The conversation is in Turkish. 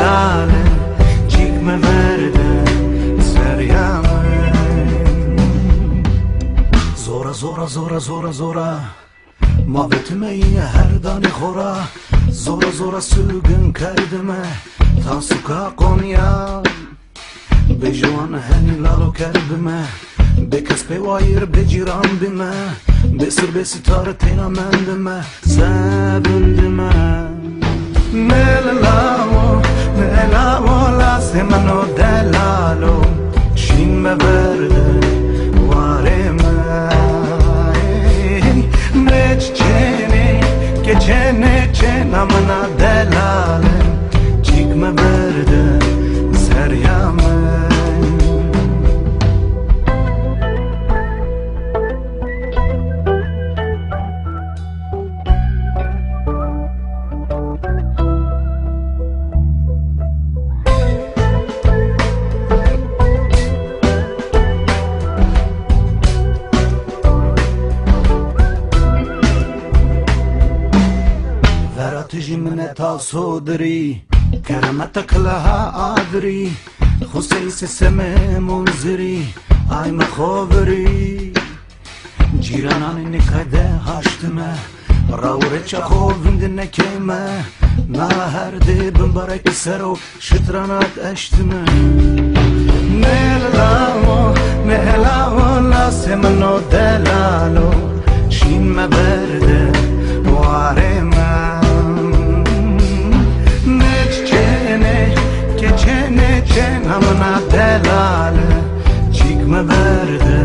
dale Gigme verde Seryame Zora zora zora zora zora Мавэтме ин ҳардани хора Зора зора сӯгин кардиме Тансука қониям бежуан ҳани лало кардиме Бекас певаир беҷиран диме Бесир беситара тенамандиме Сабундиме Мелала la semano delalo și mă verde oare mai? Deci ce ne, che ce ne, ce n-am de وراتجی من تا صدری کرمتك لها أدري خصيص سمه منزري ay مخابري جيرانان نكده هاشتمه راوره چخو وندن نکیمه نه هر دی بمبارک سرو شترانات اشتمه نهلاو که چه نه چه نمونه دلاله چیک مبرده